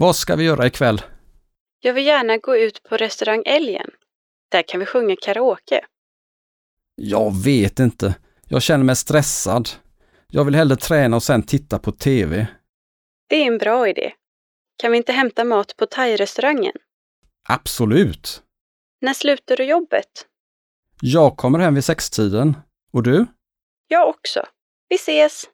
Vad ska vi göra ikväll? Jag vill gärna gå ut på restaurang Älgen. Där kan vi sjunga karaoke. Jag vet inte. Jag känner mig stressad. Jag vill hellre träna och sen titta på TV. Det är en bra idé. Kan vi inte hämta mat på thai-restaurangen? Absolut. När slutar du jobbet? Jag kommer hem vid sextiden. Och du? Jag också. Vi ses!